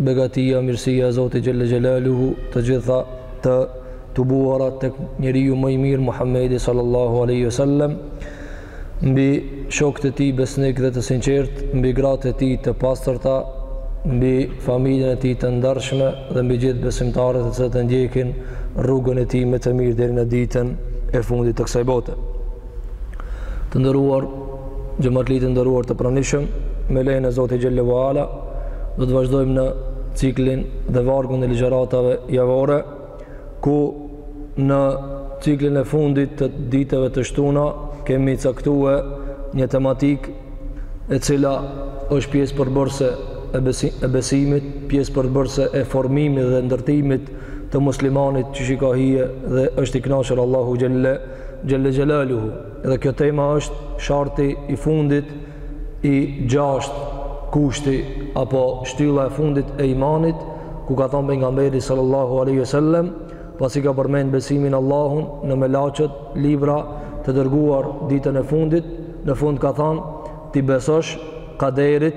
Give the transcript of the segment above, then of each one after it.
Begatia, mirësia e Zotit xhelle xhelaluhu, të gjitha të tubuara tek njeriu më i mirë Muhamedi sallallahu alaihi wasallam, mbi shokët e tij besnik dhe të sinqertë, mbi gratë e tij të pastërta, mbi familjen e tij të ndershme dhe mbi gjithë besimtarët që e ndjekin rrugën e tij më të mirë deri në ditën e fundit të kësaj bote. Të nderuar xhamatli të nderuar të pranishëm, me lejen e Zotit xhelle ue ala do të vazhdojmë në ciklin dhe vargun e ligjëratave javore ku në ciklin e fundit të ditëve të shtuna kemi caktuar një tematikë e cila është pjesë përbërëse e besimit, pjesë përbërëse e formimit dhe ndërtimit të muslimanit qysh i ka hije dhe është i knaqur Allahu xhelle xhelle xhelaluhu dhe kjo tema është sharti i fundit i gjashti, kushti apo shtylla e fundit e imanit ku ka thanë pejgamberi sallallahu aleyhi sallem pasi ka përmend besimin në Allahun, në melaqet, libra, të dërguar, ditën e fundit në fund ka thanë t'i besosh kaderit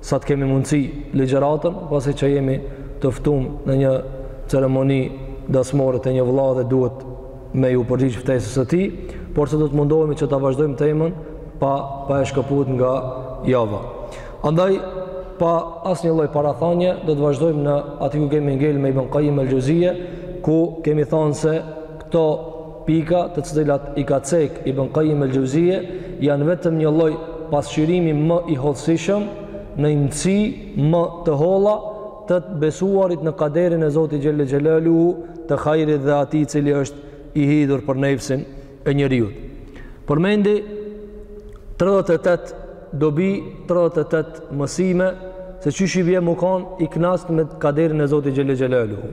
sa të kemi mundësi ligjëratën, pasi që jemi të ftum në një ceremoni dasmore te një vëlla dhe duhet me ju përgjigj ftesës së tij, por se do të mundohemi që ta vazhdojmë temën pa pa e shkëput nga java. Andaj pa asnjë lloj parathënie do të vazhdojmë ne aty ku kemi ngel me Ibn Qayyim al-Jawziyye, ku kemi thënë se këto Pika të cilat i ka cekë Ibn Qayyim el-Jawziyye janë vetëm një lloj pasqyrimi më i hollësishëm në imtësi më të holla të besuarit në kaderin e Zotit xhelle xhelaluhu të hajrit dhe atij i cili është i hidhur për nefsin e njeriut. Përmendi 38 dobi, 38 mësime se qysh i bje m'u kan i knaqt me kaderin e Zotit xhelle xhelaluhu.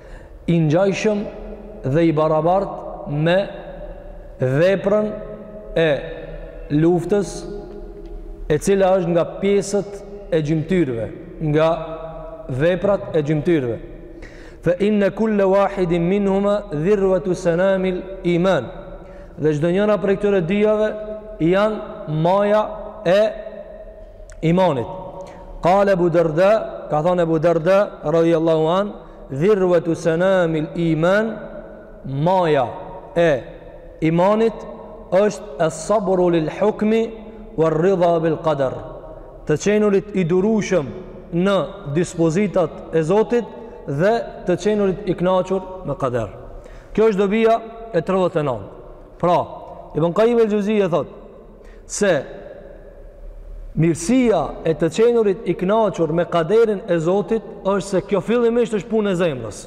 i ngjashëm dhe i barabartë me veprën e luftës e cila është nga pjesët e gjymtyrëve nga veprat e gjymtyrëve fe inne kulle wahidin minhuma dhirvetu senamil iman dhe çdo njëra prej këtyre dyjave janë maja e imanit kale Ebu Derda, ka thanë Ebu Derda radijallahu anh Dhirwatu sanamil iman maja e imanit është as-sabru lil-hukmi war-ridha bil-qadar. Të qenurit i durueshëm në dispozitat e Zotit dhe të qenurit i kënaqur me kader. Kjo është dobia e 39. Pra, Ibn Qayyim el-Jawziyye thotë, se mirësia e të qenurit i kënaqur me kaderin e Zotit është se kjo fillimisht është punë e zemrës.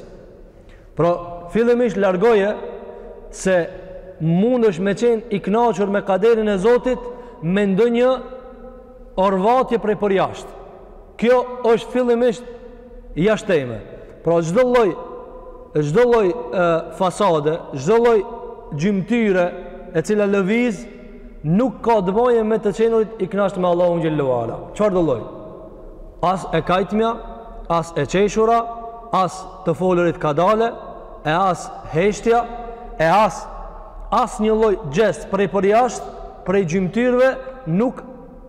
Pra, fillimisht largoje se mundesh me qenë i kënaqur me kaderin e Zotit me ndonjë orvatje prej përjashtë. Kjo është fillimisht jashtë teme. Pra, çdo lloj çdo lloj fasade, çdo lloj gjymtyre e cila lëviz nuk ka të bëjë me të qenurit i kënaqtë me Allahun xhallahu ala. Çfarëdo lloj, As e kajtmja, as e qeshura, as të folurit kadale, e as heshtja, e as as një lloj gjest prej përjashtë, prej gjymtyrve nuk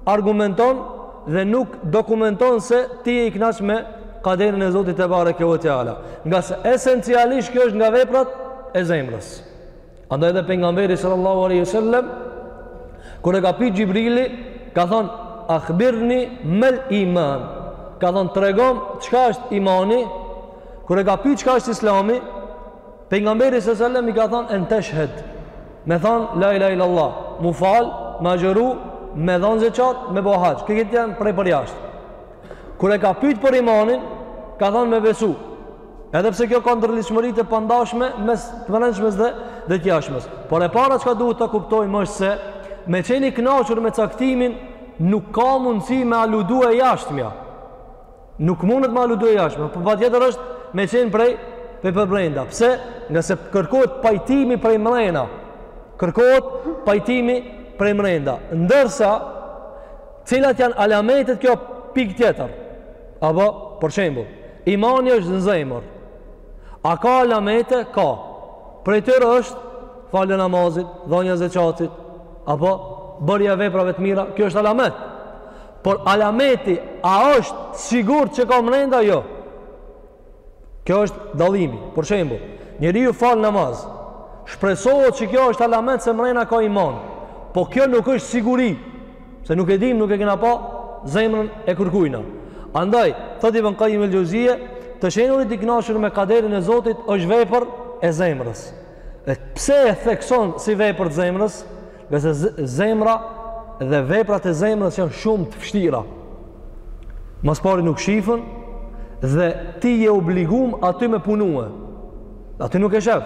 argumenton dhe nuk dokumenton se ti je i kënaqtë me kaderin e Zotit tebareke ve teala. Ngase esencialisht kjo është nga veprat e zemrës. Andaj edhe pejgamberi sallallahu alaihi wasallam kur e ka pyet Xhibrili, i ka thon akhbirni mal iman. Ka thon tregomë çka është imani? Kur e ka pyet çka është Islami, pejgamberi sallallahu alaihi wasallam i ka thon en tashhad. Me thon la ilaha illallah, m'u fal, me agjëru, me dhon zeqat, me bo haxh. Këto janë prej përjashtë. Kur e ka pyet për imanin, ka thënë me besu. Edhe pse kjo ka ndërlidhshmëri të pandashme mes të brendshmes dhe dhe të jashtmes. Por e para çka duhet ta kuptojmë është se me qenë i kënaqur me caktimin nuk ka mundësi me aludu e jashtmja. Nuk mundet me aludu e jashtmja, por patjetër është me qenë prej prej përmrenda. Pse? Ngase kërkohet pajtimi prej mrena. Kërkohet pajtimi prej mrenda. Ndërsa Cilat janë alametet kjo pikë tjetër? Apo, për shembull, imani është në zemër. A ka alamete? Ka. Prej tyre është falja e namazit, dhonja e zeqatit, apo bërja e veprave të mira, kjo është alamet. Por alameti, a është sigurt që ka mrenda? Jo. Kjo është dallimi. Për shembull, njeriu fal namaz, shpresohet që kjo është alamet se mrena ka iman, po kjo nuk është siguri, se nuk e dim, nuk e kena pa, zemrën e kërkujna. Andaj, thot Ibën Kajim el Xhevzije, të qenurit i knaqur me kaderin e Zotit është vepër e zemrës. E pse e thekson si vepër të zemrës? Ngase zemra dhe veprat e zemrës janë shumë të fështira. Ma s'pari nuk shifen dhe ti je i obligum aty me punue. Dhe aty nuk e shef.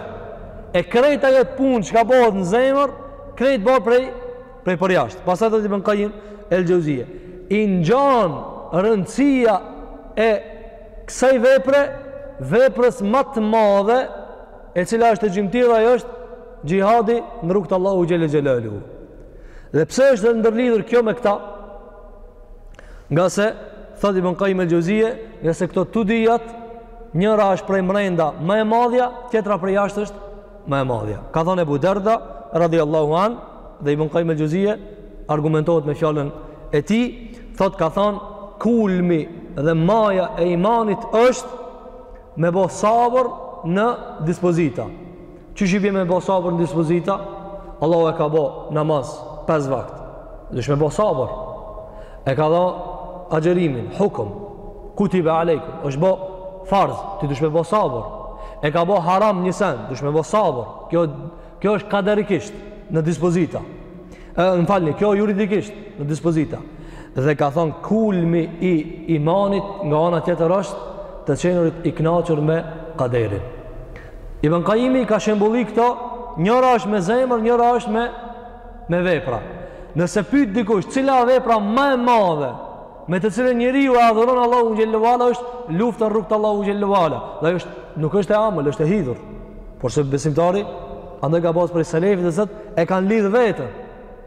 E krejt ajo punë çka bëhet në zemër, krejt bëhet prej, prej përjashtë. Pastaj thot Ibën Kajim el Xhevzije: i ngjan rëndësia e kësaj vepre, veprës ma të madhe, e cila është e gjymtyra është xhihadi në rrugë të Allahut xhele xhelaluhu dhe pse është e ndërlidhur kjo me këta ngase thotë Ibnul Kajim el Xheuzije ngase këto të dyjat njëra është prej mrenda më e madhja tjetra prej jashtë është më e madhja ka thonë Ebu Derda radijallahu anhu dhe Ibnul Kajim el Xheuzije argumentohet me fjalën e tij thotë ka thonë kulmi dhe maja e imanit është Me bo sabër në dispozita. Qysh i bie me bo sabër në dispozita? Allahu e ka bo namaz, pes vakt. Dush me bo sabër. E ka ba agjërimin, hukum. Kutibe alejkum. është bo farz, ti dush me bo sabër. E ka bo haram një sen, dush me bo sabër. Kjo Kjo është kaderikisht në dispozita. E, më falni, kjo juridikisht në dispozita. Dhe ka thonë kulmi i imanit nga ana tjetër është të qenurit i knaqur me kaderin. Ibn Kajimi ka shembëlly këto, njëra është me zemër, njëra është me, me vepra. Nëse pyt dikush, cila vepra ma e madhe me të cilën njeriu e adhuron Allahun xhele ue ala është lufta rrugë t'Allahut xhele ue ala dhe ajo është nuk është e amël është e hidhur porse besimtari andaj ka pas prej selefit të cilët e kanë lidh veten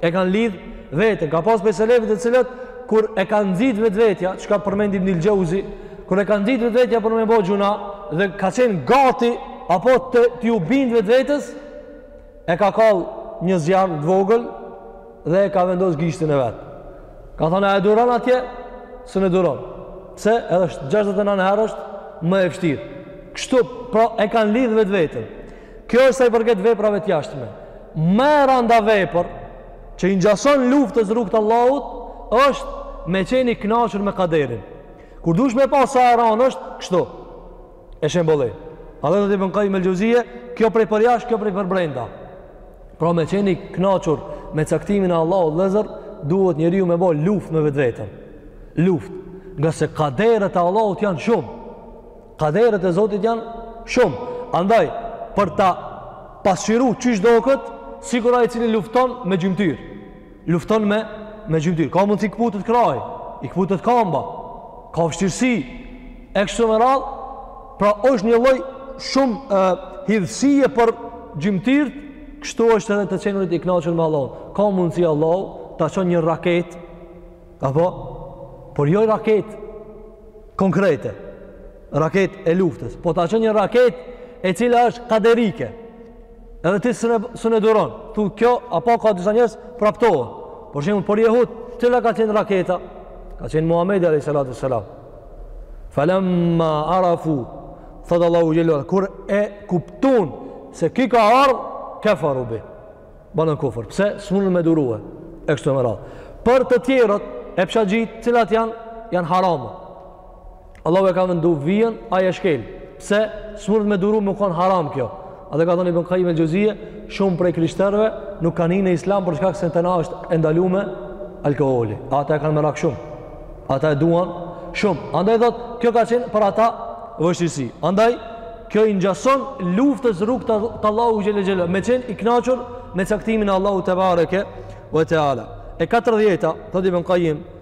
e kanë lidh veten ka pas prej selefit të cilët kur e ka nxit vetvetja çka përmend Ibnul Xheuzi kur e ka nxit vetvetja për me bo gjynah dhe ka qenë gati apo t'ju bind vetvetes e ka kall një zjarr të vogël dhe e ka vendos gishtin e vet. Ka thënë a e duron atje? S'e duron. Pse? Edhe është 69 herë është më e vështirë. Kështu, pra e kanë lidhë vetveten. Kjo është sa i përket veprave të jashtme. Më e randa vepër që i ngjason luftës rrugë të Allahut është me qenë i kënaqur me kaderin. Kur dush me pa sa e randë është kështu. e shembëllen. Andaj thotë Ibn Kajim el Xheuzije, kjo prej përjashtë, kjo prej përbrenda. Pra me qenë i knaqur me caktimin e Allahut lezet, duhet njeriu me bo luftë me vetveten. Luftë. Ngase kaderet e Allahut janë shumë. Kaderet e Zotit janë shumë. Andaj, për ta pasqyru qysh do këtë, sikur ai i cili lufton me gjymtyrë. Lufton me me gjymtyrë. Ka mundësi i këputet krahi, i këputet kamba. Ka vështirësi e kështu me radhë. Pra është një lloj shumë hidhësie për gjymtyrët, kështu është edhe të qenurit i kënaqur me Allahun. Ka mundësi Allahu ta çon një raketë apo por jo raketë konkrete. Raketë e luftës, po ta çon një raketë e cila është kaderike. Edhe ti sun e duron. Thu, kjo, apo ka disa njerëz, praptohen. Për shembull, për jehut, cila ka qenë raketa? Ka qenë Muhammedi a.s. Falemma arafu, thotë Allahu xhele, kur e kuptun se ki ka ardhë, kefaru bi. Banën kufër. Pse, s'mundën me duru. E kështu me radhë. Për të tjerët, e pësha gjithë, cilat janë, janë haram. Allahu e ka vendu vijën, ai e shkel. Pse? S'munet me duru me konë haram kjo. Edhe ka thënë Ibn Kajim el Xhevzije, shumë prej krishterve nuk kanë hi në islam për shkak se në të na është e ndalume alkoholi. Ata e kanë merak shumë. Ata e duan shumë. Andaj thotë, kjo ka qenë për ata vështirsi. Andaj, kjo i ngjason luftës rrugë të, të Allahut xhele xhelal. Me qenë i knaqër me caktimin e Allahut tebareke ve teala. E katërdhjeta, thotë Ibn Kajim,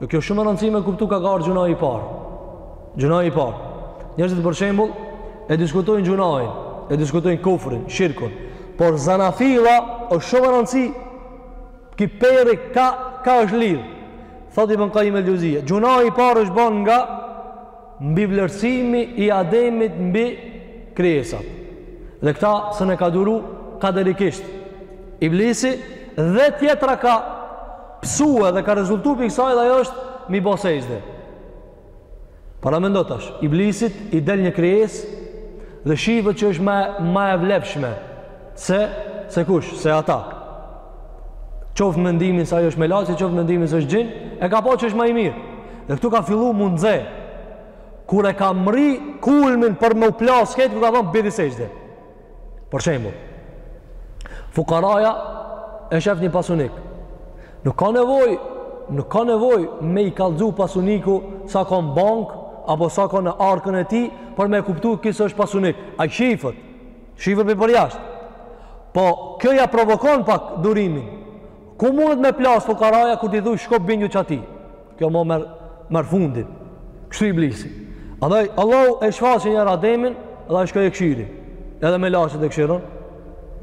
Dhe kjo shumë me rëndësi me kuptu ka ka ardh gjunahi i parë. Gjunahi i parë. Njerëzit për shembull e diskutojnë gjunahin, e diskutojnë kufrin, shirkun. Por zanafilla është shumë me rëndësi ki prej ka, ka është lidhë. Thot Ibn Kajim el Xhevzije gjunahi i parë është banë nga mbivlerësimi i Ademit mbi krijesat. Dhe këta sun e ka duru kaderikisht. Iblisi dhe tjetra ka pësu edhe ka rezultu prej kësaj dhe ajo është me i bo sexhde. Paramendo tash, Iblisit i del një krijesë dhe shifet që është ma, ma e vlepshme. Se, se kush, se ata. Qoftë mendimin se ai është melaqe, qoftë mendimin se është xhin, e ka pa që është më i mirë. Dhe këtu ka fillu m'u nxe. Kur e ka mrri kulmin për me u plas këtë, kur ka thonë biri sexhde. Për shembull. Fukaraja e shef një pasunik. Nuk ka nevojë, nuk ka nevojë me i kallxu pasuniku sa ka në bank apo sa ka në arkën e tij për me kuptu ki se është pasunik. Ai shifet. Shifet prej përjashtë. Po, kjo ja provokon pak durimin. Ku mundet me plasë fukaraja kur t'i thuj shko bindju qatij? Kjo më merr, merr fundin. Kështu Iblisi. Andaj, Allahu e shfaqi njëherë Ademin dhe e shkoi e këshiri. Edhe melaqet e këshirën.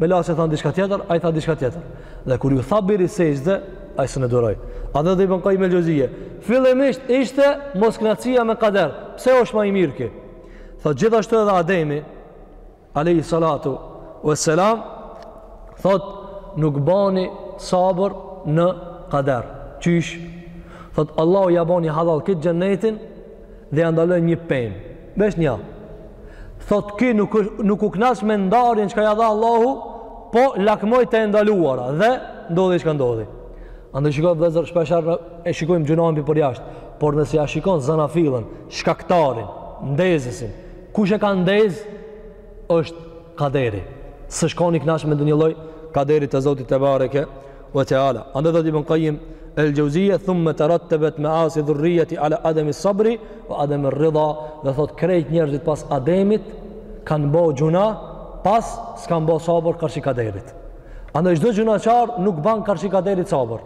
Melaqet e thanë diska tjetër, ai tha diska tjetër. Dhe kur ju tha biri sexhde, ai sun e duroi. Andaj tha Ibn Kajim el Xhevzije. Fillimisht ishte mosknaqja me kader. Pse është ma i mirë ki? Tha gjithashtu edhe Ademi, alejhi salatu u selam thot nuk bani sabër në kader qysh thot Allahu ja bani halal këtë xhennetin dhe ja ndaloi një pemë veç një thot ki nuk, nuk u knas me ndarjen çka ja dha Allahu po lakmoi te e ndaluara dhe ndodhi çka ndodhi Andaj shikoni vëllezër shpeshherë e shikojmë gjunahin prej jashtë por nëse ja shikon zanafillën shkaktarin, ndezësin Kush e ka ndezë, është kaderi. Se s'u kon i kënaqë me ndonjë lloj kaderit të Zotit tebareke ve teala. Andaj thot Ibn Qayyim El Jauziye thumma tarattabat ma'asi dhurriyatihi ala adami sabri wa adami ridha, dhe thot krejt njerëzit pas Ademit kanë bo gjynah, pse s'kanë bo sabër karshi kaderit. Andaj çdo gjynahqar nuk ban karshi kaderit sabër.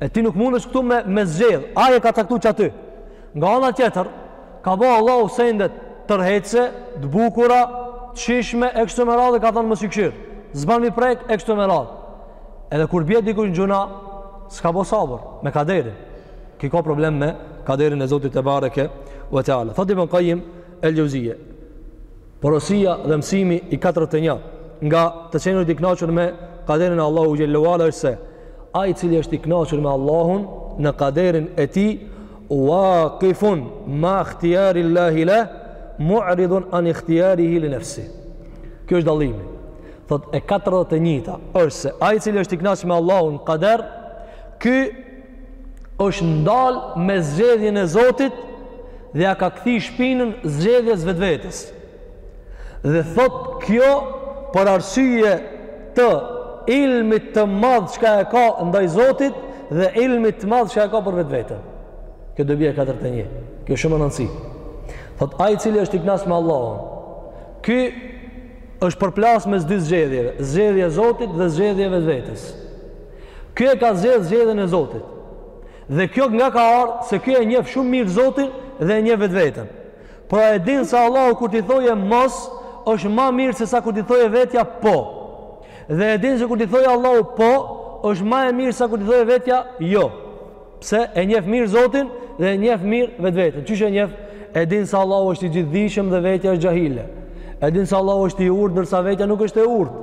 E ti nuk mundesh këtu me, me zgjedh. Ai e ka caktu qaty. Nga ana tjetër, ka bo Allahu sendet tërheqëse, të bukura, të shishme, e kështu me radhë, ka thonë mos i kshir. S'ban me i prek, e kështu me radhë. Edhe kur bie dikush në gjynah, s'ka bo sabër, me kaderin. Ky ka problem me kaderin e Zotit tebareke ve teala. Thot Ibn Qayyim El Jauziye. Porosia dhe mësimi i katërdhet e një nga të qenurit i kënaqur me kaderin e Allahut xhel-le ue ala është se ai i cili është i kënaqur me Allahun në kaderin e tij waqifun ma ikhtiyari Allahi lahu mu'ridun an ikhtiyarihi li nafsi. Kjo është dallimi. Thot e 41-ta është se ai i cili është i kënaqur me Allahun n'kader, ky është ndal me zgjedhjen e Zotit dhe ja ka kthy shpinën zgjedhjes vetvetes. Dhe thot kjo për arsye të ilmit të madh çka e ka ndaj Zotit dhe ilmit të madh çka e ka për vetveten. Kjo do bie 41. Kjo shumë me rëndësi. Thot ai cili është i knasë me Allahun. Ky është përplasë mes dy zgjedhjeve. Zgjedhja e Zotit dhe zgjedhja e vetvetes. Ky e ka zgjedh zgjedhjen e Zotit. Dhe kjo nga ka ardhë se ky e njef shumë mirë Zotin dhe e njef vetveten. Pra e din se Allahu kur t'i thoje mos, është ma mirë se sa kur t'i thoje vetja po. Dhe e din se kur t'i thoje Allahu po, është ma e mirë sa kur t'i thoje vetja jo. Pse e njef mirë Zotin dhe e njef mirë vetveten. Qysh e njef? E din se Allahu është i gjithdijshëm dhe vetja është xhahile. E din se Allahu është i urtë, ndërsa vetja nuk është e urtë.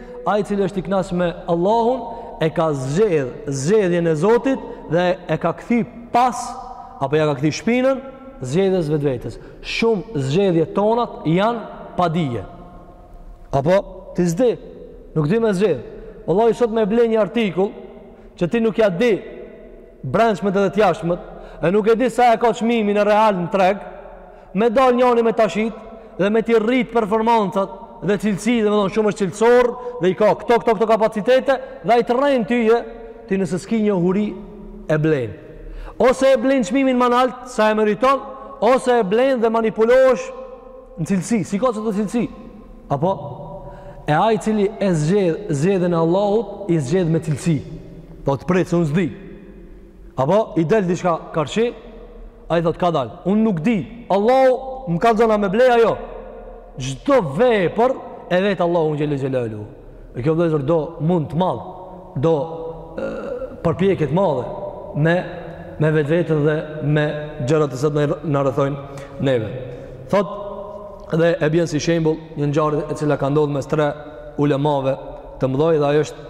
Ai i cili është i kënaqur me Allahun e ka zgjedh zgjedhjen e Zotit dhe e ka kthy pas apo ja ka kthy shpinën zgjedhjes vetvetes. Shumë zgjedhje tonat janë pa dije. Apo ti s'di, nuk di me zgjedh. Vallahi sot me ble një artikull që ti nuk ja di brendshmet edhe të jashtmet, e nuk e di sa e ka çmimin e real në treg, Me dalë njani me ta shit dhe me t'i rritë performancat dhe cilësi dhe me thonë shumë është cilësor dhe i ka këto, këto, këto kapacitete dhe ai të rren tyje, ti nëse s'ki njohuri e blen. Ose e blen çmimin ma nalt sa e meriton, ose e blenë dhe manipulohesh në cilësi, s'i ka qato cilësi. Apo, e ai cili e zgjedh, zgjedhjen e Allahut, i zgjedh me cilësi. Po të pret, se unë s'di. Apo i del diçka karshi, ai thot ka dal. Un nuk di. Allahu m'ka dhanë me blej ajo. Çdo vepër e vet Allahu xhele xhelaluhu. E kjo vllezër do mund të madh, do përpjekje të madhe me me vetveten dhe me gjërat që sot na rrethojnë neve. Thot dhe e bjen si shembull një ngjarje e cila ka ndodhur mes tre ulemave të mëdhaj dhe ajo është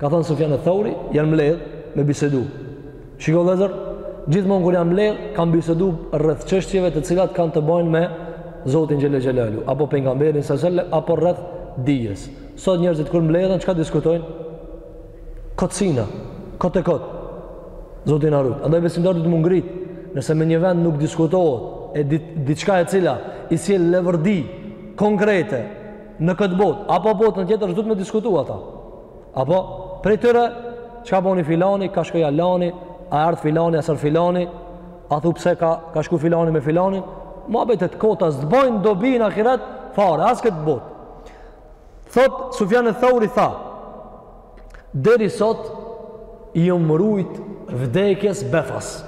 Ka thënë Sufjan eth-Theuri, janë mbledh me bisedu. Shiko vllezër, gjithmonë kur janë mbledh, kanë bisedu rreth çështjeve të cilat kanë të bajnë me Zotin xhele xhelaluhu, apo pejgamberin s.a.v.s., apo rreth dijes. Sot njerëzit kur mbledhen, çka diskutojnë? Kotësina, kot e kot, Zoti na rujt. Andaj besimtarët të mençurit, nëse me një vend nuk diskutohet, e diçka e cila i sjell leverdi konkrete, në këtë botë, apo botën tjetër, s'do t'me diskutu ata. Apo, prej tyre, çka boni filani, ka shkoi alani, a ardhë filani, a s'erdh filani, a thu pse ka, ka shku filani me filani, muhabete t'kota, s'bojnë dobi në ahiret, fare, as këtë botë. Thot, Sufjan eth-Theuri tha, Deri sot i jom rujt vdekjes befas.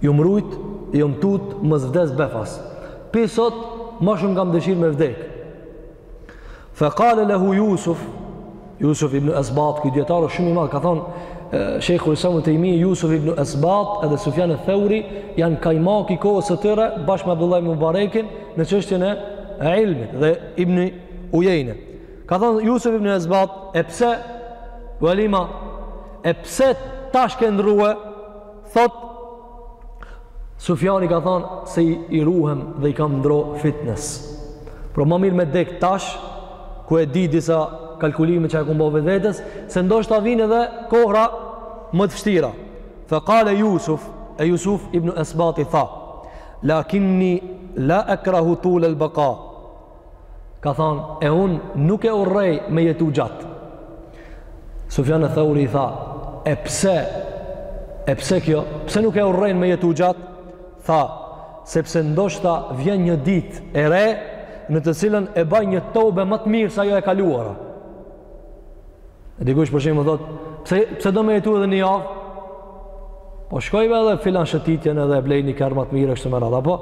I jom rujt, i jom tut mos vdes befas. Pi sot, ma shumë kam dëshirë me vdek. Fe kale lehu Jusuf, Jusuf ibn Esbat, ky dijetar o shumë i madh, ka thonë, Shejhul Islam Ibn Tejmije, Jusuf ibn Esbat edhe Sufjan eth-Theuri janë kajmaki i kohës së tyre bashkë me Abdullah ibn Mubarekin në çështjen e ilmit dhe ibn Ujejne. Ka thënë Jusuf ibn Esbat, e pse ve lima, e pse tash ke ndru? Thot Sufjani ka thënë se i, i ruhem dhe i kam dro fitnes. Por më mirë me dek tash ku e di disa kalkulime që e kum bo vetvetes, se ndoshta vinë edhe kohra më të vështira. Fe kale Jusuf, e Jusuf ibn Esbati tha, lakinni la ekrahu tulel beka, ka thonë, e unë nuk e urrej me jetu gjatë. Sufjan eth-Theuri i tha, e pse, e pse kjo, pse nuk e urren me jetu gjatë? Tha, sepse ndoshta vjen një ditë e re, në të cilën e baj një tobe më të mirë se ajo e kaluara. E dikush për shembull thot, pse pse do me jetu edhe një javë? Po shkoj edhe filan shëtitjen edhe e blej ni kerr ma t'mirë e kështu me radhë, apo?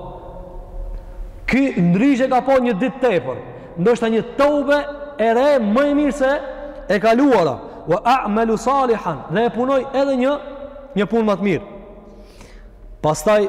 Ky ndryshe ka pa një ditë tepër. Ndoshta një tobe e re më e mirë se e kaluara. Wa a'malu salihan, dhe e punoj edhe një një punë ma të mirë. Pastaj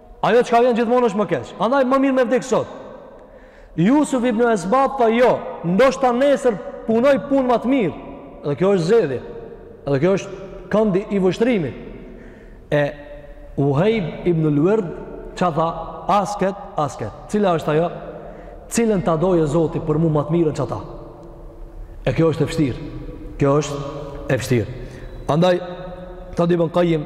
Ajo çka vjen gjithmonë është më keq. Andaj ma mirë me vdek sot. Jusuf ibn Esbat tha jo, ndoshta nesër punoj punë ma të mirë. Dhe kjo është zgjedhje. Edhe kjo është këndi i vështrimit. E Uhejb ibn el-Werd ça tha as këtë, as këtë. Cila është ajo? Cilën ta dojë Zoti për mu ma të mirën qata? E kjo është e vështirë. Kjo është e vështirë. Andaj, tha Ibn Kajim,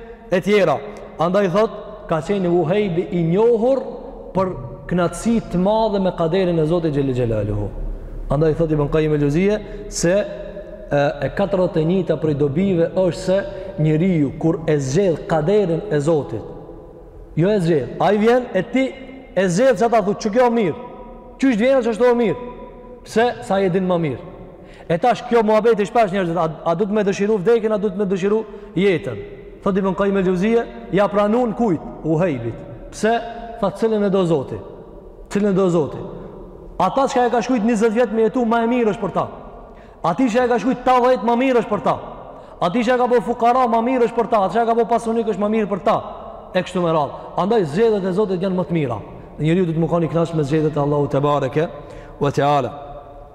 etj. Andaj thotë, ka qenë Uhejbi i njohur për kënaqësi të madhe me kaderin e Zotit xhele xhelaluhu. Andaj thotë Ibn Qayyim el-Xheuzije se e 41-ta prej dobive është se njeriu kur e zgjedh kaderin e Zotit, jo e zgjedh, ai vjen e ti e zgjedh qata thu që kjo mirë. Qysh vjen që është mirë? Pse? Se ai e din ma mirë. E tash ky muhabeti shpesh njerëzit, a, a duhet me dëshiru vdekjen, a duhet me dëshiru jetën. Thotë Ibn Kajim el-Xheuzije, ja pranun kujt, Uhejbit. Pse, tha cilën e do zoti, cilën e do zoti. Ata që e ka shkrujt 20 vjet me jetu, ma e mirë është për ta. Ata që e ka shkrujt 80, ma mirë është për ta. Ata që e ka bo fukara, ma mirë është për ta. Ata që e ka bo pasanik është ma mirë për ta. E kështu me radhë. Andaj, zgjedhjet e zotit janë ma të mira. Njeriu duhet me kon i knaqt me zgjedhjet e Allahut tebareke ve teala.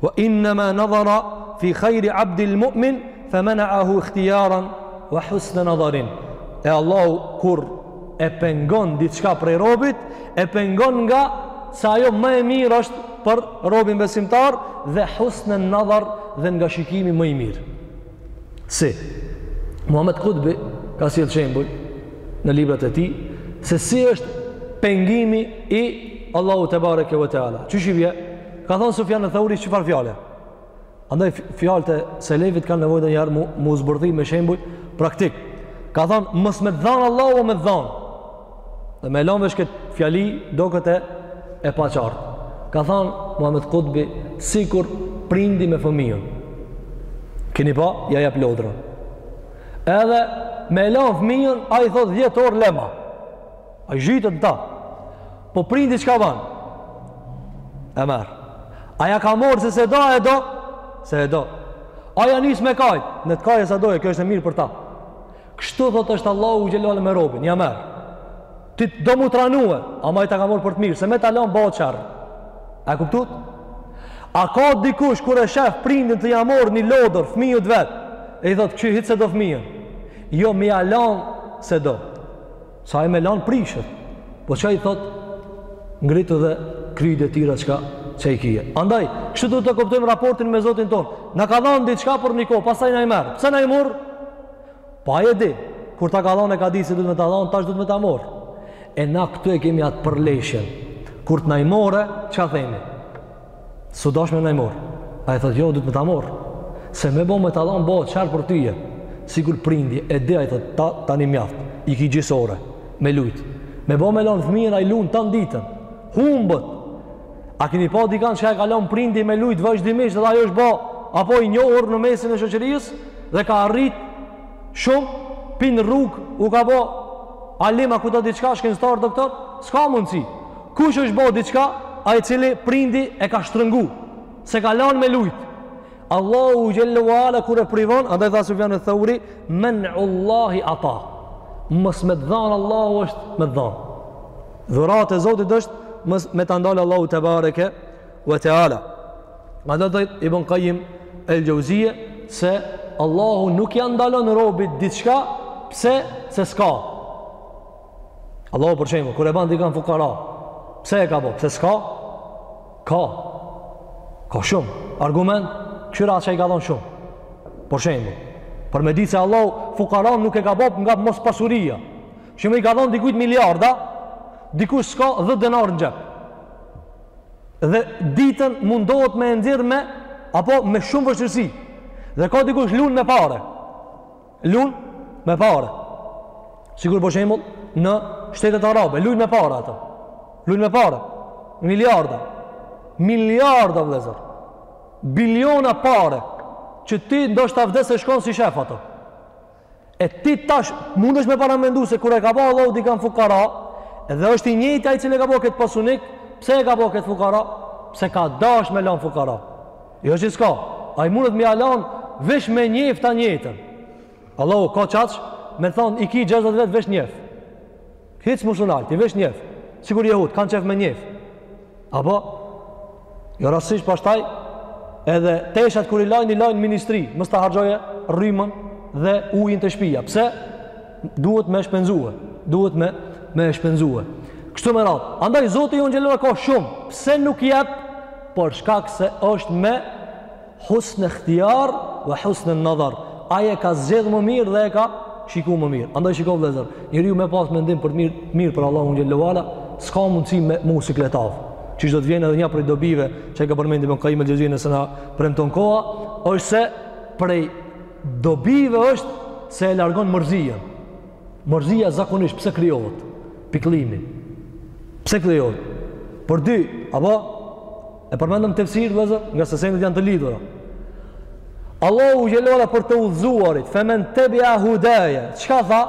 Wa innama nadhara fi khairi abdil mu'min famana'ahu ikhtiyaran wa husna nadharin. E Allahu kur e pengon diçka prej robit, e pengon ngase ajo më e mirë është për robin besimtar dhe husna nadhar dhe nga shikimi më i mirë. Si? Muhammed Kutbi ka sjellë shembull në librat e tij se si është pengimi i Allahut tebareke ve teala. Qysh i vjen? Ka thanë Sufjan eth-Thauri njëfarë fjale? Andaj fjalët e selefit kanë nevojë ndonjëherë mu, mu zbërthy me shembuj praktikë. Ka thanë mos me t'dhan Allahu o me t'dhan. Dhe me e lan veç këtë fjali doket e paqartë. Ka thanë Muhammed Kutbi sikur prindi me fëmijën. Keni pa, ja jep lodrën. Edhe me e lan fëmijën, ai thotë 10 orë lema. Ai zhytet në ta. Po prindi çka ban? E merr. A ja ka marrë se s'e do, a e do? Se e do. Ai ja nis me kajtë. Le të kajë sa të dojë, kjo është e mirë për ta. Kështu thot është Allahu xhele ve ala me robin, ja merr. Ti do m'u tranu, ama ai ta ka marrë për të mirë, se me ta lan bahet sherr. A kuptut? A ka dikush kur e shef prindin tu ja marrë një lodër fëmijës vet? E i thot, "Ky hiç s'e do fëmijën." Jo, me ja lan s'e do. Se ai me lanë prishet. Po çka i thotë, ngritu edhe kryj detyrat çka që i kije. Andaj, kështu duhet ta kuptojmë raportin me Zotin tonë. Na ka dhanë diçka për një kohë, pastaj na i merr. Pse na i murr? Po ai e di, kur ta ka dhanë e ka di se duhet me ta dhanë, tash duhet me ta morr. E na këtu e kemi atë përleshjen. Kur të na i morre, çka themi? S'u dash me na i morr. Ai thotë, jo, duhet me ta morr. Se me bo me ta lonë, bohet sherr për tyje. Sikur prindi, edhe ai thotë, ta, tani mjaft. I ki gjysë ore, me lujtë. Me bo me lonë fëmijën, ai lun tanë ditën. Humbet. A kini pa dikan çka e ka lonë prindi me lujtë vazhdimisht, dhe ajo është bo, apo i njohur në mesin e shoqërisë, dhe ka arrit shumë, pi n'rrugë u ka bo alim a ku ta di çka, shkencëtar, doktor, s'ka mundësi. Kush është bo diçka, ai cili prindi e ka shtrëngu, s'e ka lanë me lujtë. Allahu xhel-le ve ala kur e privon, andaj tha Sufjan eth-Theuri, men'ullahi ata. Mos me të dhanë Allahu është me të dhanë. Dhuratë e Zotit është mos me ta ndalë Allahu tebareke ve teala. Andaj tha Ibn Kajim el-Xhevzije se Allahu nuk ia ndalon robit diçka pse se s'ka. Allahu për shembull, kur e ban dikan fukara, pse e ka bë? Pse s'ka? Ka. Ka shumë. Argument, kqyre sa i ka dhon shumë. Për shembull, për me ditë se Allahu fukaran nuk e ka bë nga mospasuria. Sheh, i ka dhon dikujt miliarda, dikush s'ka 10 denar në xhep. Dhe ditën mundohet me e nxjerr me apo me shumë vështirësi. Dhe ka dikush lun me pare. Lun me pare. Sikur për shembull në shtetet arabe, lujn me pare ato. Lujn me pare. Miliarda. Miliarda vëllazër. Biliona pare që ti ndoshta vdes e shkon s'i shef ato. E ti tash mundesh me paramendu se kur e ka bo Allahu dikan fukara, edhe është i njëjti ai cili e ka bo kët pasunik, pse e ka bo kët fukara? Pse ka dash me lan fukara? Jo që s'ka, ai mundet me ia lan veç me njef të njëjtën. Allahu ka aq, me thonë i ki 60 vjet veç njef. Hiç mos u nal, ti veç njef. Sikur jehudt, kanë qejf me njef. Apo, jo rastësisht pastaj, edhe teshat kur i lajnë, i lajnë n'ministri, mos ta harxhojë rrymën dhe ujin te shpija. Pse? Duhet me shpenzue. Duhet me, me shpenzue. Kështu me radhë. Andaj, Zoti ynë xhel-le ve ala ka shumë. Pse nuk jep? Për shkak se është me husnul ihtijar ve husnun nedhar. Ai e ka zgjedhë më mirë dhe e ka shiku më mirë. Andaj shiko vëllezër. Njeriu me pas mendim për mirë, mirë për Allahun xhel-le ve ala, s'ka mundësi me u sikletavë që çdo të vjen, edhe një prej dobive që e ka përmend Ibn Kajim el-Xhevzije nëse na premton koha, është se prej dobive është se e largon mërzijën. Mërzija zakonisht pse krijohet? Pikëllimi. Pse krijohet? Për dy, apo e përmendëm tefsir, vëllezër, ngase sendet janë të lidhura. Allahu xhelle ue ala për të udhëzuarit, femen tebia hudaje, çka tha,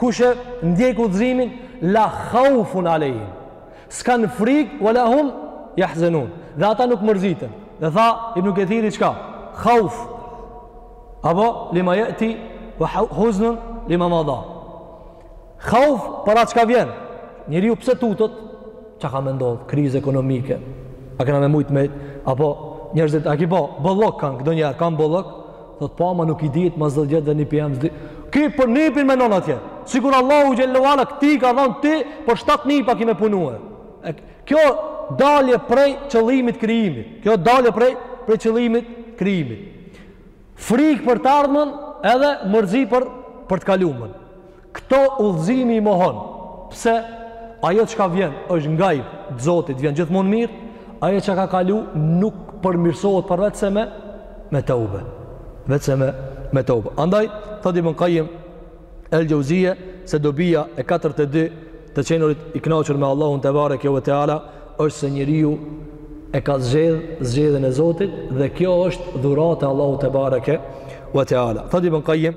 kush e ndjek udhëzimin, la khaufun alejhim. S'kanë frikë, wala hum yahzanun. Dhe ata nuk mërziten. Dhe tha Ibn Kathiri çka? Khauf. Apo lima yati wa huznun lima mada. Khauf për atë çka vjen. Njeriu pse tutet? Çka ka me ndodh? Krizë ekonomike. A kena me mujt me apo njerëzit a ki pa bollok kanë do njerëz kanë bollok Thotë po ma nuk i dihet ma zë edhe nipi jem s'di. Ky për nipin menon atje. Sikur Allahu xhelle ue ala këtij ka thon ti për shtatë nipa ki me punue. E, kjo dalje prej qëllimit krijimit. Kjo dalje prej, prej qëllimit krijimit. Frikë për të ardhmen edhe mërzi për, për të kalumën. Këto udhëzimi i mohon, pse ajo çka vjen është në gajb të Zotit, vjen gjithmonë mirë, ajo çka ka kalu nuk përmirësohet përveç se me teube, veç se me teube. Andaj, thotë Ibn Kajim el Xheuzije, se dobia e 4-t e të qenurit i kënaqur me Allahun tebareke ue teala, është se njeriu e ka zgjedh zgjedhjen e Zotit, dhe kjo është dhuratë e Allahut tebareke ue teala. Thotë Ibn Kajim,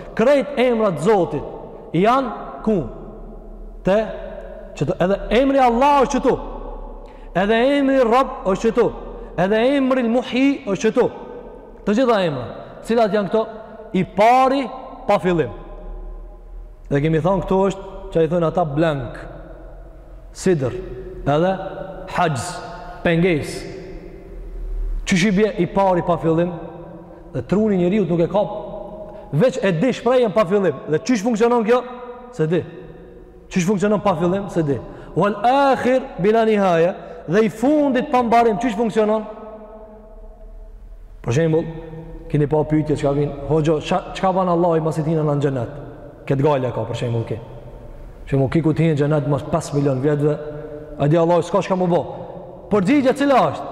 Krejt emrat të Zotit janë ku? Te qëto, edhe emri Allah është qëtu. Edhe emri Rab është qëtu. Edhe emri Muhi është qëtu. Të gjitha emra. Cilat janë këto? I pari pa fillim. Dhe kemi thonë këtu është që i thonë ata blank. Sitr. Edhe haxhiz. Pengesë. Qysh i bje i pari pa fillim? Dhe truni i njeriut nuk e kap, veç e di shprehjen pa fillim. Dhe qysh funksionon kjo? S'e di. Qysh funksionon pa fillim? S'e di. Wal akhir bila nihaya dhe i fundit pa mbarim qysh funksionon? Për shembull, keni pa pyetje çka vin, hoxhë, çka ban Allahu masi t'hinë në xhenet. Kët gajle ka për shembull ky. Që më ky kur t'hin në xhenet mas 5 milion vjetëve, a di Allahu s'ka çka me bo. Përgjigja cila është?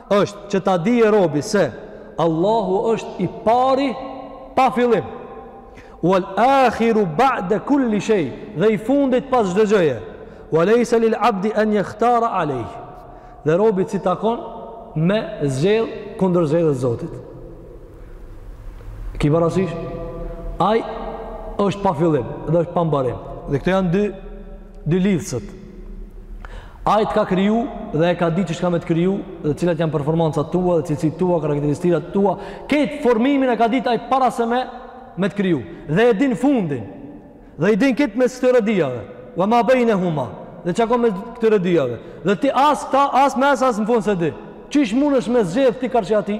Është që ta dije robi se Allahu është i pari pa fillim. Wal akhiru ba'da kulli shay, dhe i fundit pas çdo gjëje. Wa laysa lil 'abdi an yakhtara alayh. Dhe robit s'i takon me zgjedh kundër zgjedhjes së Zotit. Ki parasysh? Ai është pa fillim dhe është pa mbarim. Dhe këto janë dy Dy lidhësët. Ai të ka kriju dhe e ka ditë që ka me të kriju dhe cilat janë performansat tua dhe cilësitë tua, karakteristikat tua. Kejt formimin e ka ditë ai para se me, me të kriju. Dhe e din fundin. Dhe i din kejt mes këtyre dyjave. Dhe ma bejnehuma. Dhe ça ka mes këtyre dyjave. Dhe ti as këta, as mes, as në fund s'e di. Qysh mundesh ti me zgjedh ti karshi atij?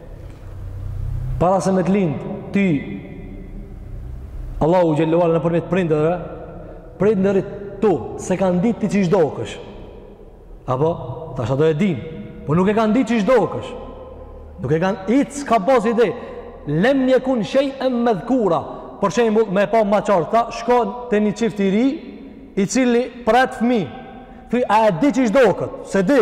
Para se me të lind, ti, Allahu xhele ve ala nëpërmjet prindërve, prindërit tu, s'e kanë ditë ti qysh dokesh. Apo, tash ato e dinë, po nuk e kanë ditë qysh dokesh. Nuk e kanë, hiç s'ka pas ide, lem jekun shej'en medhkura, për shembull me pa ma qartë, shkon te një qift i ri, i cili pret fmi, thuj, a e di qysh doket, s'e di,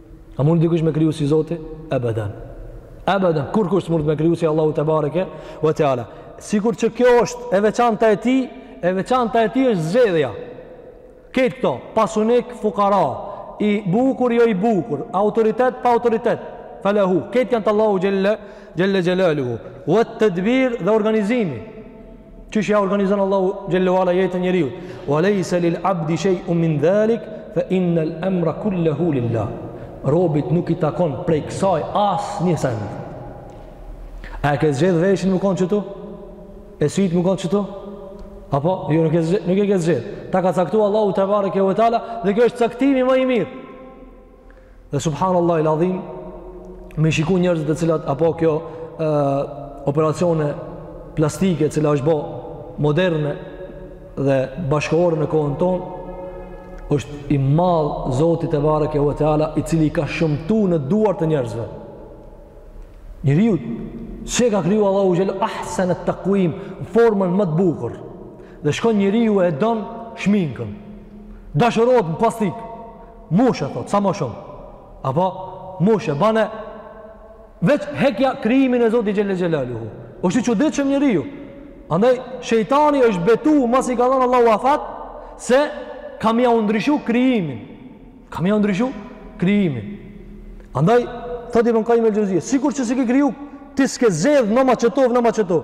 A mund dikush me kriju si Zoti? Ebeden. Ebeden, kurkush s'mund me kriju si Allahu tebareke ve teala. Sikur që kjo është e veçanta e tij, e veçanta e tij është zgjedhja. Kejt këto, pasunik, fukara, i bukur, jo i bukur, autoritet, pa autoritet, felehu, kejt janë të Allahut xhele, xhele xhelaluhu, vet-tedbir dhe organizimi. Qysh ja organizon Allahu xhele ve ala jetën njeriut? Wa laysa lil abdi shay'un min dhalik fa inna al amra kullahu lillah. Robit nuk i takon prej kësaj asnjë send. A e ke zgjedh veshin me kon çtu? E sytë me kon çtu? Apo jo nuk e ke zgjedh. Ta ka caktu Allahu tebareke ve teala dhe kjo është caktimi më i mirë. Dhe subhanallahil adhim, me i shiku njerëzit të cilat apo kjo ë operacione plastike cila është bo moderne dhe bashkëkohore në kohën tonë është i madh Zoti tebareke ve teala i cili i ka shëmtu në duar të njerëzve. Njeriu se ka kriju Allahu xhel ahsan at taqwim në formën më të bukur. Dhe shkon njeriu e don shminkën. Dashurohet në plastikë. Mushe thot, sa më shumë. Apo mushe bane veç hekja krijimin e Zotit xhel xhelaluhu. Është i çuditshëm njeriu. Andaj shejtani është betu masi i ka dhënë Allahu afat se kam jau ndryshu krijimin. Kam jau ndryshu krijimin. Andaj thot Ibn Qayyim el-Xhevzije, sikur që s'e ke kriju ti s'ke zgjedh nëma qeto, nëma qeto.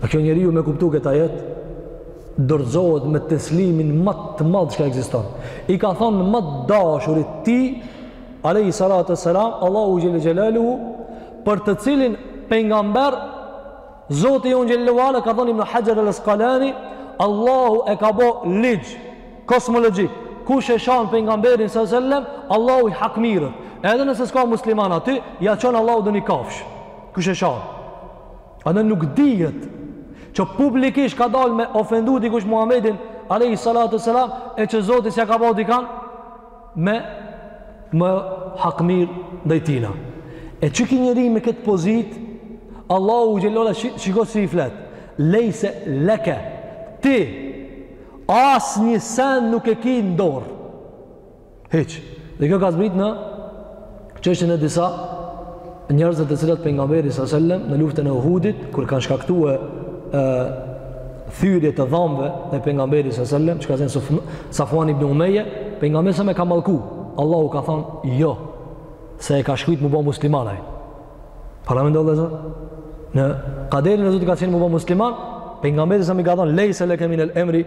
Dhe kjo njeriu me kuptu këtë ajet, dorëzohet me teslimin më të madh që ekziston. I ka thonë më të dashurit tij, alayhi salatu wassalam, Allahu xhel xhelaluhu, për të cilin pejgamber Zoti jonë xhele ve ala ka thonë Ibn Hajar al-Asqalani, Allahu e ka bë ligj kosmologjik. Kush e shan pejgamberin sallallahu alaihi wasallam, Allahu i hakmirret. Edhe nëse s'ka musliman aty, ja çon Allahu ndonji kafsh. Kush e shan? Ama nuk dihet që publikisht ka dalë me ofendu dikush Muhammedin alejhi salatu ve selam e që Zoti s'ja ka ba dikan me m'u hakmirrë ndaj tina. E qiky njeri me këtë pozitë, Allahu xhele ve ala shiko si i flet, lejse leke, ti, asnjë sen nuk e ki n'dorë. Hiç. Dhe kjo ka zbrit në çështjen e disa njerëzve të cilët pejgamberi alejhi selam në luftën e Uhudit kur kanë shkaktuar ë thyrje të dhëmbëve dhe pejgamberi alejhi selam, siç ka qenë Sufn, Safuan ibn Umeje, pejgamberi alejhi selam e ka mallku. Allahu ka thënë, "Jo, se e ka shkruajt m'u bo musliman ai." Paramendo vëllezër, në kaderin e Zotit ka qenë m'u bo musliman, pejgamberit alejhi selam i ka thënë, "Lejse leke minel emri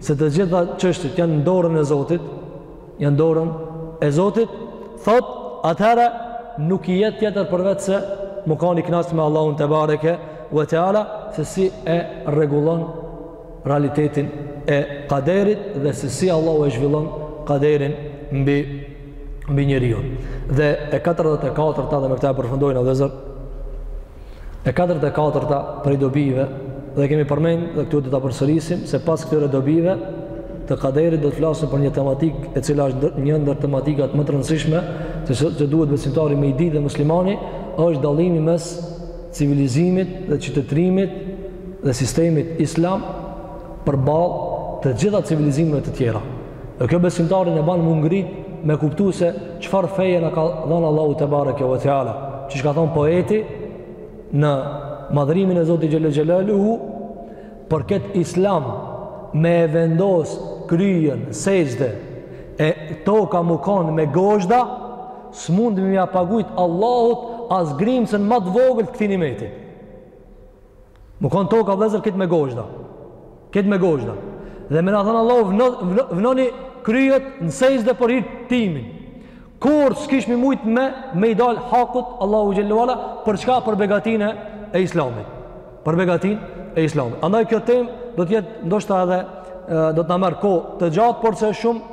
se të gjitha çështjet janë në dorën e Zotit, janë n'dorën e Zotit, thotë atëherë nuk i jet tjetër përveç se m'u kanë i knaqë me Allahun tebareke ve teala, se si e rregullon realitetin e kaderit dhe se si Allahu e zhvillon kaderin mbi, mbi njeriun. Dhe e 44-ta dhe me këta e përfundojmë vëllezër, E katërdhjetë e katërta prej dobive dhe kemi përmend dhe këtu do ta përsërisim se pas këtyre dobive të kaderit do të flasim për një tematikë e cila është një ndër tematikat më të rëndësishme që, që duhet besimtari me i di dhe muslimani është dallimi mes civilizimit dhe qytetërimit dhe sistemit islam përballë të gjitha civilizimeve të tjera. Dhe kjo besimtarin e ban m'u ngrit me kuptu se çfarë feje na ka dhënë Allahu tebareke ve teala. Që siç ka thonë poeti në madhërimin e Zotit xhele xhelaluhu, për këtë islam me e vendos kryen n'sexhde, e toka m'u konë me gozhda, s'mund me ja pagujt Allahut as grimësën ma të vogël të këtij nimetit. M'u konë toka vëllezër krejt me gozhda. Krejt me gozhda. Dhe me na thonë Allah, vno, vno, vnoni kryet në sexhde për hir timin. Kurrë s'kishmi mujtë me, me i dalë hakut, Allahut xhele ve ala, për çka për begatinë e islamit. Për begatinë e islamit. Andaj kjo temë do t'jetë ndoshta edhe do të na marr kohë të gjatë, porse është shumë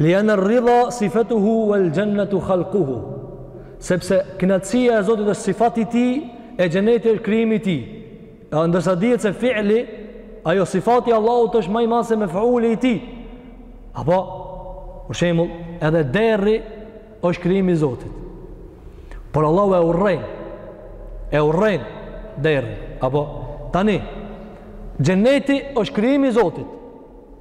Li anna ar-ridha sifatuhu wal jannatu khalquhu. Sepse kënaqësia e Zotit është sifati i tij e xheneti është krijimi i tij. Ndërsa dihet se fi'li ajo sifati i Allahut është më i madh se mef'uli i tij. Apo për shembull, edhe derri është krijimi i Zotit. Por Allahu e urren. E urren derrin. Apo tani xheneti është krijimi i Zotit.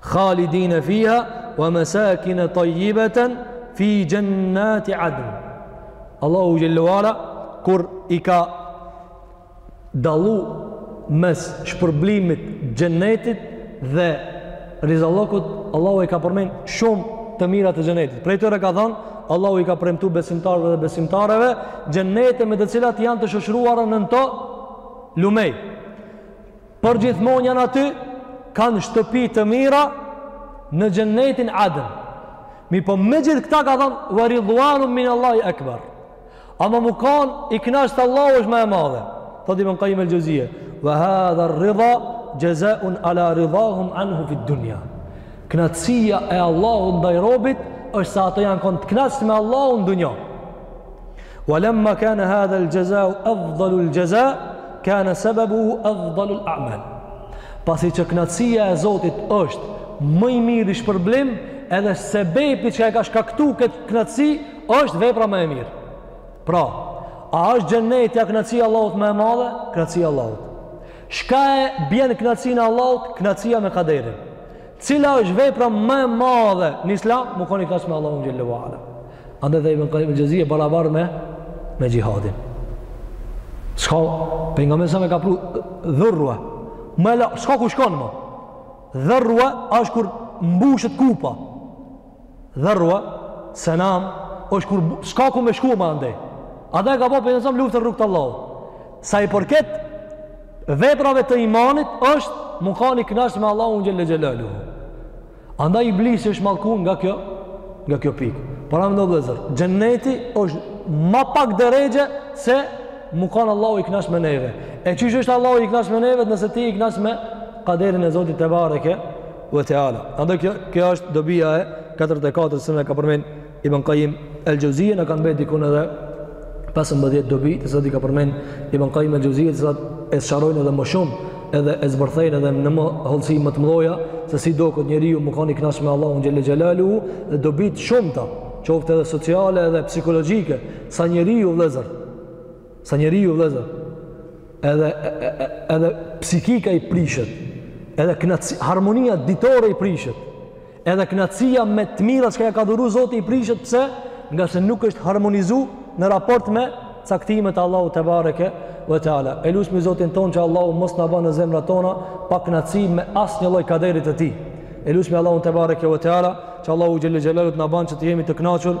Khalidina fiha wa masakin tayyibatan fi jannati adn. Allahu xhelle wa ala kur i ka dallu mes shpërblimit xhenetit dhe rizallëkut, Allahu i ka përmend shumë të mira të xhenetit. Prej tyre ka thënë, Allahu i ka premtu besimtarëve dhe besimtareve, xhenete me të cilat janë të shoqëruara nën to lumej. Përgjithmonë janë aty, kanë shtëpi të mira në xhennetin Adn. Mirëpo me gjithë këta ka thënë, "Wa ridwanun min Allahi akbar." Ama mu kanë i kënaqtë Allahu është më e madhe. Thotë Ibn Qayyim al-Jawziyya, "Wa hadha ar-ridha jazaa'un ala ridahum anhu fi ad-dunya." Kënaqësia e Allahut ndaj robit është se ata janë kanë të kënaqtë me Allahun në dunjë. Walamma kana hadha al-jazaa afdalu al-jazaa kana sababuhu afdalu al-a'mal. Pasi që kënaqësia e Zotit është më i miri shpërblim, edhe sebepi që e ka shkaktu këtë kënaqësi është vepra më e mirë. Pra, a është xheneti ja kënaqësia e Allahut më e madhe? Kënaqësia e Allahut. Çka e bjen kënaqësinë e Allahut? Kënaqësia me kaderin. Cila është vepra më e madhe në Islam? Mu kon i knaq me Allahun xhelle wa Ala. Andaj dhe Ibn Qayyim al-Jauzi e barabar me me xhihadin. Çka pejgamberi alejhi selam e ka pru dherrua. Më lart, s'ka ku shkon më. Dherrua është kur mbushet kupa. Dherrua senam është kur s'ka ku me shku më andej. Andaj e ka bo pejgamberi alejhi selam luftën n'rrugë të Allahut. Sa i përket veprave të imanit, është mu kanë i knaqt me Allahun xhelle xhelaluhu. Andaj iblisi është mallkun nga kjo, nga kjo pikë. Paramendo, vëllezër, xhenneti është ma pak derexhe se mu kanë Allahu i knaqt me neve. E qysh është Allahu i knaqt me neve, nëse ti i knaqt me kaderin e Zotit tebareke, Ve Teala. Andaj kjo, kjo është dobija e 44 që na e ka përmend Ibn Qayyim el-Jawziyya, na kanë mbet diku edhe 15 dobi të cilat i ka përmend Ibn Qayyim el-Jawziyya, të cilat e sqarojnë edhe më shumë edhe e zbërthejnë edhe në hollësi më të mëdha se si duhet njeriu mu kanë i kënaqur me Allahun xhelle xhelaluhu dhe dobitë e shumta qoftë edhe sociale edhe psikologjike sa njeriu vëllazër Sa njeriu vllezër, edhe, edhe psikika i prishet, edhe knaqsi, harmonia ditore i prishet, edhe knaqsia me të mira çka ja ka dhuru Zoti i prishet, pse? Ngase nuk është harmonizu në raport me caktimet e Allahut tebareke ve teala. E lusim Zotin tonë që Allahu mos na ban në zemrat tona paknaqsi me asnjë lloj kaderi të tij. E lusim Allahun tebareke ve teala që Allahu xhelle xhelaluhu të na ban që të jemi të knaqur